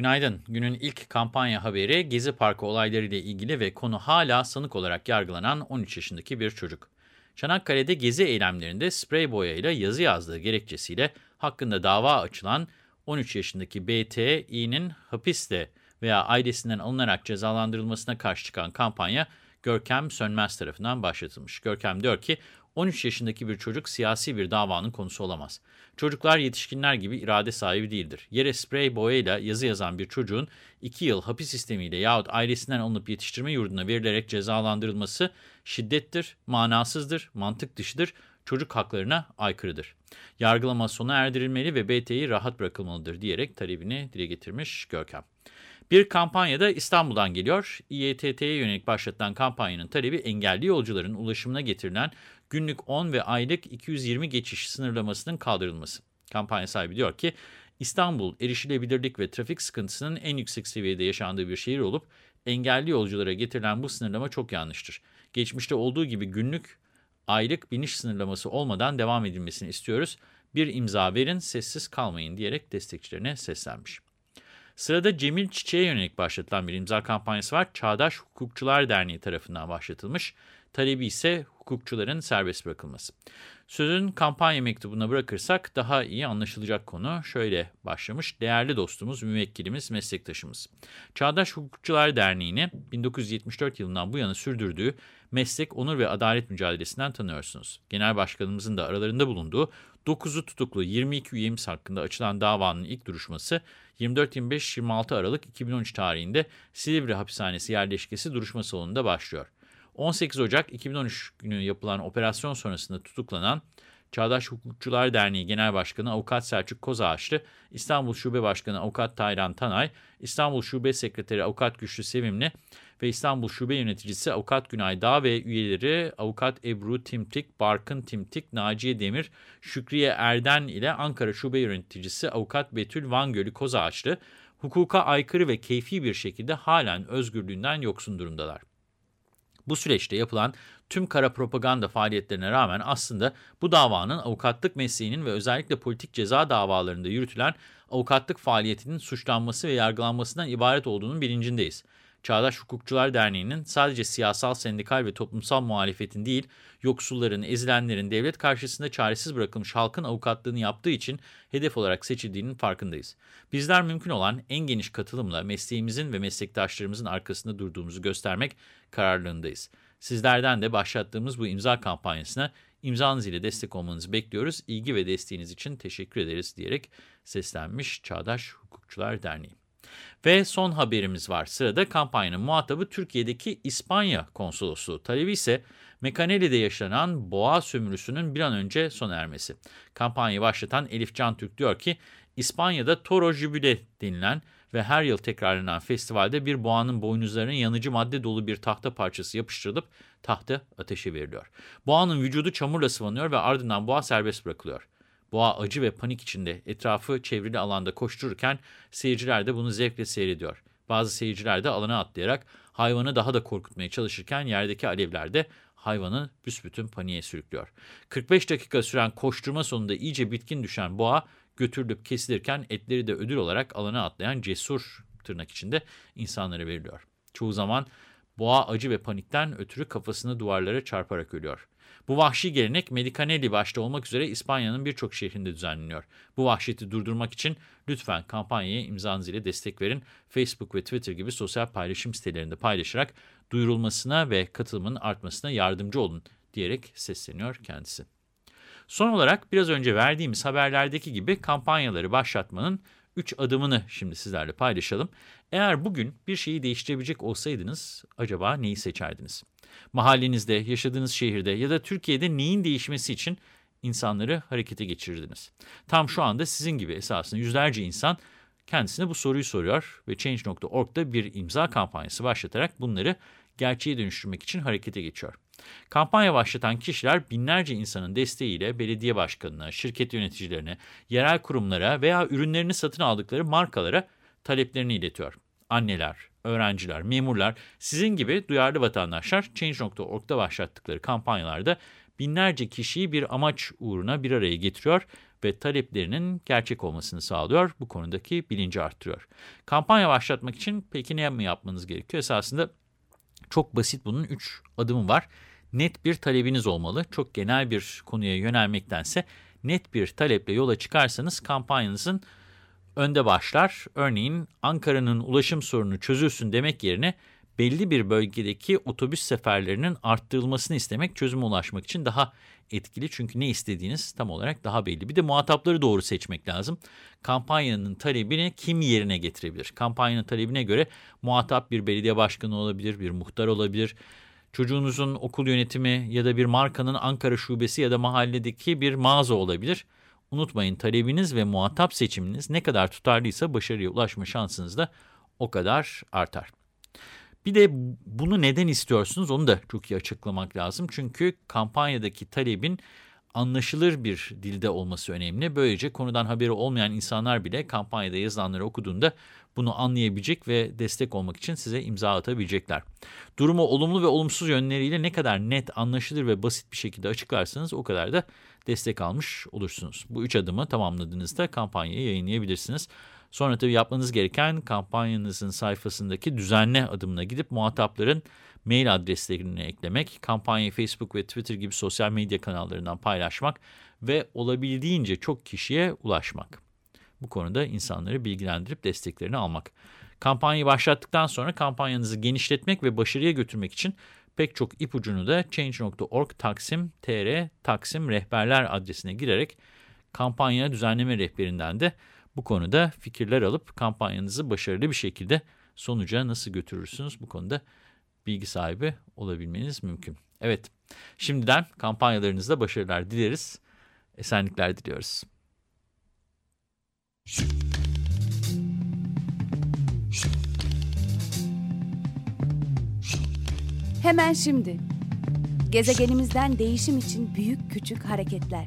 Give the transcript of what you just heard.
Günaydın. Günün ilk kampanya haberi Gezi Parkı olaylarıyla ilgili ve konu hala sanık olarak yargılanan 13 yaşındaki bir çocuk. Çanakkale'de gezi eylemlerinde sprey boyayla yazı yazdığı gerekçesiyle hakkında dava açılan 13 yaşındaki BTİ'nin hapiste veya ailesinden alınarak cezalandırılmasına karşı çıkan kampanya Görkem Sönmez tarafından başlatılmış. Görkem diyor ki 13 yaşındaki bir çocuk siyasi bir davanın konusu olamaz. Çocuklar yetişkinler gibi irade sahibi değildir. Yere sprey boyayla yazı yazan bir çocuğun 2 yıl hapis sistemiyle yahut ailesinden alınıp yetiştirme yurduna verilerek cezalandırılması şiddettir, manasızdır, mantık dışıdır, çocuk haklarına aykırıdır. Yargılama sona erdirilmeli ve BT'yi rahat bırakılmalıdır diyerek talebini dile getirmiş Görkem. Bir kampanyada İstanbul'dan geliyor. İETT'ye yönelik başlatılan kampanyanın talebi engelli yolcuların ulaşımına getirilen günlük 10 ve aylık 220 geçiş sınırlamasının kaldırılması. Kampanya sahibi diyor ki İstanbul erişilebilirlik ve trafik sıkıntısının en yüksek seviyede yaşandığı bir şehir olup engelli yolculara getirilen bu sınırlama çok yanlıştır. Geçmişte olduğu gibi günlük aylık biniş sınırlaması olmadan devam edilmesini istiyoruz. Bir imza verin sessiz kalmayın diyerek destekçilerine seslenmiş. Sırada Cemil Çiçek'e yönelik başlatılan bir imza kampanyası var. Çağdaş Hukukçular Derneği tarafından başlatılmış. Talebi ise hukukçuların serbest bırakılması. Sözün kampanya mektubuna bırakırsak daha iyi anlaşılacak konu şöyle başlamış. Değerli dostumuz, müvekkilimiz, meslektaşımız. Çağdaş Hukukçular Derneği'ni 1974 yılından bu yana sürdürdüğü meslek, onur ve adalet mücadelesinden tanıyorsunuz. Genel başkanımızın da aralarında bulunduğu 9'u tutuklu 22 üyemiz hakkında açılan davanın ilk duruşması 24-25-26 Aralık 2013 tarihinde Silivri Hapishanesi yerleşkesi duruşma salonunda başlıyor. 18 Ocak 2013 günü yapılan operasyon sonrasında tutuklanan Çağdaş Hukukçular Derneği Genel Başkanı Avukat Selçuk Kozağaçlı, İstanbul Şube Başkanı Avukat Taylan Tanay, İstanbul Şube Sekreteri Avukat Güçlü Sevimli ve İstanbul Şube Yöneticisi Avukat Günay Dağ ve üyeleri Avukat Ebru Timtik, Barkın Timtik, Naciye Demir, Şükriye Erden ile Ankara Şube Yöneticisi Avukat Betül Van Gölü Kozağaçlı, hukuka aykırı ve keyfi bir şekilde halen özgürlüğünden yoksun durumdalar. Bu süreçte yapılan tüm kara propaganda faaliyetlerine rağmen aslında bu davanın avukatlık mesleğinin ve özellikle politik ceza davalarında yürütülen avukatlık faaliyetinin suçlanması ve yargılanmasından ibaret olduğunun bilincindeyiz. Çağdaş Hukukçular Derneği'nin sadece siyasal, sendikal ve toplumsal muhalefetin değil, yoksulların, ezilenlerin devlet karşısında çaresiz bırakılmış halkın avukatlığını yaptığı için hedef olarak seçildiğinin farkındayız. Bizler mümkün olan en geniş katılımla mesleğimizin ve meslektaşlarımızın arkasında durduğumuzu göstermek kararlılığındayız. Sizlerden de başlattığımız bu imza kampanyasına imzanız ile destek olmanızı bekliyoruz. İlgi ve desteğiniz için teşekkür ederiz diyerek seslenmiş Çağdaş Hukukçular Derneği. Ve son haberimiz var. Sırada kampanyanın muhatabı Türkiye'deki İspanya konsolosluğu. Talebi ise Mekaneli'de yaşanan boğa sömürüsünün bir an önce sona ermesi. Kampanyayı başlatan Elif Can Türk diyor ki İspanya'da Toro Jubile denilen ve her yıl tekrarlanan festivalde bir boğanın boynuzlarına yanıcı madde dolu bir tahta parçası yapıştırılıp tahta ateşe veriliyor. Boğanın vücudu çamurla sıvanıyor ve ardından boğa serbest bırakılıyor. Boğa acı ve panik içinde etrafı çevrili alanda koştururken seyirciler de bunu zevkle seyrediyor. Bazı seyirciler de alana atlayarak hayvanı daha da korkutmaya çalışırken yerdeki alevler de hayvanı büsbütün paniğe sürüklüyor. 45 dakika süren koşturma sonunda iyice bitkin düşen boğa götürülüp kesilirken etleri de ödül olarak alana atlayan cesur tırnak içinde insanlara veriliyor. Çoğu zaman boğa acı ve panikten ötürü kafasını duvarlara çarparak ölüyor. Bu vahşi gelenek Medicanelli başta olmak üzere İspanya'nın birçok şehrinde düzenleniyor. Bu vahşeti durdurmak için lütfen kampanyaya imzanız ile destek verin. Facebook ve Twitter gibi sosyal paylaşım sitelerinde paylaşarak duyurulmasına ve katılımın artmasına yardımcı olun diyerek sesleniyor kendisi. Son olarak biraz önce verdiğimiz haberlerdeki gibi kampanyaları başlatmanın 3 adımını şimdi sizlerle paylaşalım. Eğer bugün bir şeyi değiştirebilecek olsaydınız acaba neyi seçerdiniz? Mahallenizde, yaşadığınız şehirde ya da Türkiye'de neyin değişmesi için insanları harekete geçirirdiniz? Tam şu anda sizin gibi esasında yüzlerce insan kendisine bu soruyu soruyor ve Change.org'da bir imza kampanyası başlatarak bunları gerçeğe dönüştürmek için harekete geçiyor. Kampanya başlatan kişiler binlerce insanın desteğiyle belediye başkanına, şirket yöneticilerine, yerel kurumlara veya ürünlerini satın aldıkları markalara taleplerini iletiyor. Anneler, öğrenciler, memurlar, sizin gibi duyarlı vatandaşlar Change.org'da başlattıkları kampanyalarda binlerce kişiyi bir amaç uğruna bir araya getiriyor ve taleplerinin gerçek olmasını sağlıyor. Bu konudaki bilinci arttırıyor. Kampanya başlatmak için peki ne yapmanız gerekiyor? Esasında çok basit bunun 3 adımı var. Net bir talebiniz olmalı. Çok genel bir konuya yönelmektense net bir taleple yola çıkarsanız kampanyanızın önde başlar. Örneğin Ankara'nın ulaşım sorunu çözülsün demek yerine belli bir bölgedeki otobüs seferlerinin arttırılmasını istemek çözüme ulaşmak için daha etkili. Çünkü ne istediğiniz tam olarak daha belli. Bir de muhatapları doğru seçmek lazım. Kampanyanın talebini kim yerine getirebilir? Kampanyanın talebine göre muhatap bir belediye başkanı olabilir, bir muhtar olabilir. Çocuğunuzun okul yönetimi ya da bir markanın Ankara şubesi ya da mahalledeki bir mağaza olabilir. Unutmayın talebiniz ve muhatap seçiminiz ne kadar tutarlıysa başarıya ulaşma şansınız da o kadar artar. Bir de bunu neden istiyorsunuz onu da çok iyi açıklamak lazım. Çünkü kampanyadaki talebin anlaşılır bir dilde olması önemli. Böylece konudan haberi olmayan insanlar bile kampanyada yazılanları okuduğunda bunu anlayabilecek ve destek olmak için size imza atabilecekler. Durumu olumlu ve olumsuz yönleriyle ne kadar net, anlaşılır ve basit bir şekilde açıklarsanız o kadar da destek almış olursunuz. Bu üç adımı tamamladığınızda kampanyayı yayınlayabilirsiniz. Sonra tabii yapmanız gereken kampanyanızın sayfasındaki düzenle adımına gidip muhatapların mail adreslerini eklemek, kampanyayı Facebook ve Twitter gibi sosyal medya kanallarından paylaşmak ve olabildiğince çok kişiye ulaşmak. Bu konuda insanları bilgilendirip desteklerini almak. Kampanyayı başlattıktan sonra kampanyanızı genişletmek ve başarıya götürmek için pek çok ipucunu da change.org taksim tr taksim rehberler adresine girerek kampanya düzenleme rehberinden de bu konuda fikirler alıp kampanyanızı başarılı bir şekilde sonuca nasıl götürürsünüz bu konuda bilgi sahibi olabilmeniz mümkün. Evet, şimdiden kampanyalarınızda başarılar dileriz, esenlikler diliyoruz. Hemen şimdi. Gezegenimizden değişim için büyük küçük hareketler.